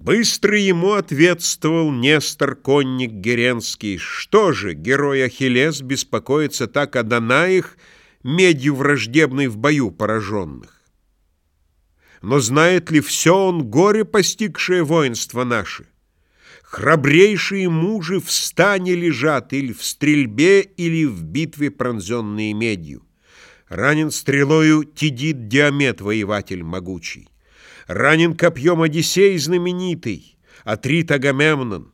Быстро ему ответствовал Нестор, конник Геренский. Что же, герой Ахиллес беспокоится так о Данаях, медью враждебной в бою пораженных? Но знает ли все он горе, постигшее воинство наше? Храбрейшие мужи в стане лежат или в стрельбе, или в битве, пронзенные медью. Ранен стрелою Тидит Диамет, воеватель могучий. Ранен копьем Одиссей знаменитый, Атрит Агамемнон.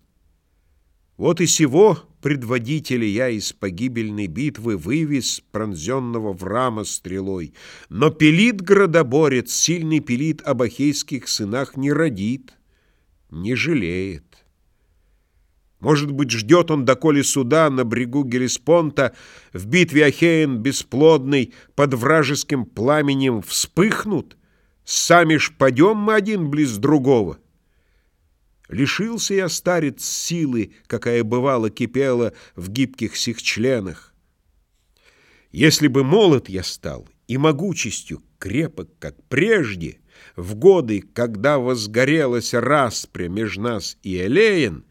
Вот и сего предводителя я из погибельной битвы вывез пронзенного Врама стрелой. Но пелит градоборец, сильный пелит об ахейских сынах не родит, не жалеет. Может быть, ждет он доколе суда на брегу Гелеспонта в битве Ахеен бесплодный под вражеским пламенем вспыхнут — Сами ж падем мы один близ другого. Лишился я, старец, силы, какая бывала кипела в гибких сих членах. Если бы молод я стал и могучестью крепок, как прежде, в годы, когда возгорелась распря меж нас и Элеен,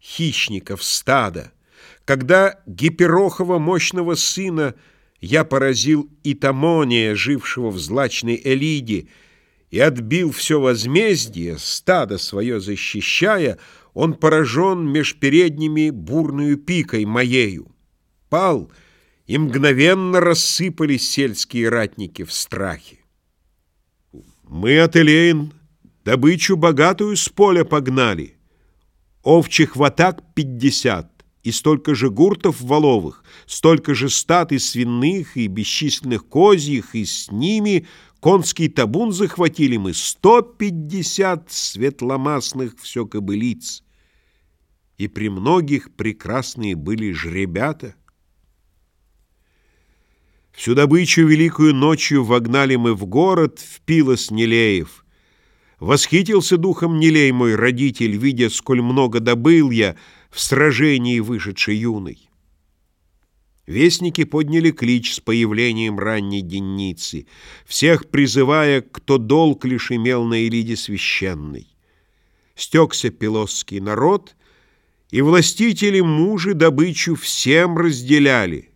хищников стада, когда Гиперохова мощного сына я поразил Итамония, жившего в злачной Элиде, и отбил все возмездие, стадо свое защищая, он поражен меж передними бурную пикой моею. Пал, и мгновенно рассыпались сельские ратники в страхе. Мы от Элейн добычу богатую с поля погнали, овчих в атак пятьдесят, и столько же гуртов воловых, столько же стад и свиных, и бесчисленных козьих, и с ними Конский табун захватили мы сто пятьдесят светломасных все кобылиц, и при многих прекрасные были жребята. Всю добычу великую ночью вогнали мы в город, в Пилос Нелеев. Восхитился духом Нелей мой родитель, видя, сколь много добыл я в сражении вышедшей юной. Вестники подняли клич с появлением ранней денницы, всех призывая, кто долг лишь имел на Элиде священной. Стекся пилосский народ, и властители мужи добычу всем разделяли.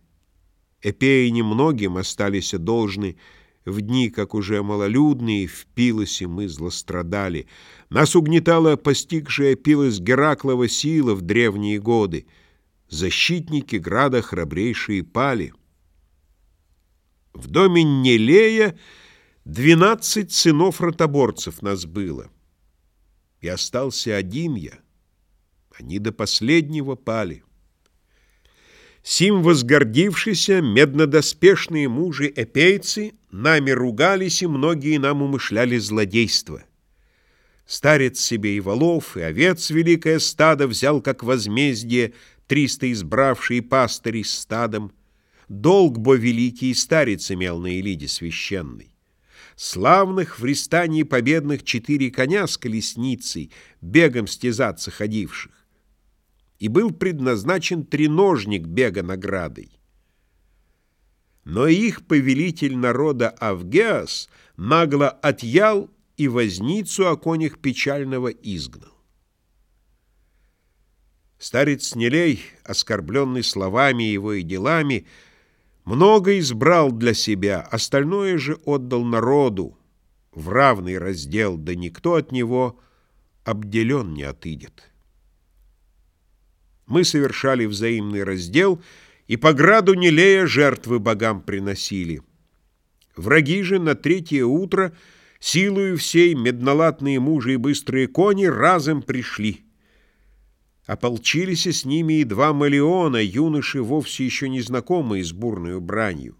Эпеи немногим остались должны, в дни, как уже малолюдные, в Пилосе мы злострадали. Нас угнетала постигшая Пилос Гераклова сила в древние годы — защитники града храбрейшие пали. В доме Нелея двенадцать сынов ротоборцев нас было, и остался один я, они до последнего пали. Сим возгордившиеся, меднодоспешные мужи-эпейцы нами ругались, и многие нам умышляли злодейство. Старец себе и волов, и овец великое стадо взял как возмездие, триста избравшие пастырей стадом, долг бо великий старец имел на Элиде священной. Славных в рестании победных четыре коня с колесницей, бегом стезаться ходивших. И был предназначен треножник бега наградой. Но их повелитель народа Авгеас нагло отъял и возницу о конях печального изгнал. Старец Нелей, оскорбленный словами его и делами, много избрал для себя, остальное же отдал народу в равный раздел, да никто от него обделен не отыдет. Мы совершали взаимный раздел, и по граду Нелея жертвы богам приносили. Враги же на третье утро силою всей меднолатные мужи и быстрые кони разом пришли — Ополчились с ними и два малиона, юноши, вовсе еще не знакомые с бурной бранью.